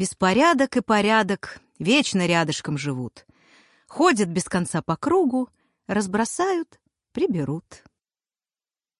Беспорядок и порядок вечно рядышком живут. Ходят без конца по кругу, разбросают, приберут.